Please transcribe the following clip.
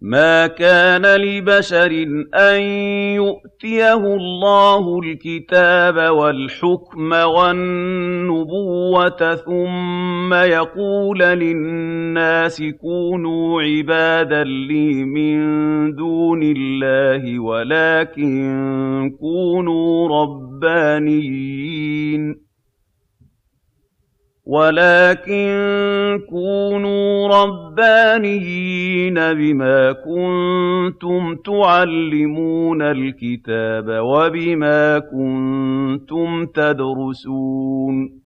مَا كَانَ لِبَشَرٍ أَن يُؤْتِيَهُ اللَّهُ الْكِتَابَ وَالْحُكْمَ وَالنُّبُوَّةَ ثُمَّ يَقُولَ لِلنَّاسِ كُونُوا عِبَادًا لِّي مِن دُونِ اللَّهِ وَلَٰكِن كُونُوا رَبَّانِيِّينَ بِمَا كُنتُمْ تُعَلِّمُونَ الْكِتَابَ وَبِمَا كُنتُمْ تَدْرُسُونَ.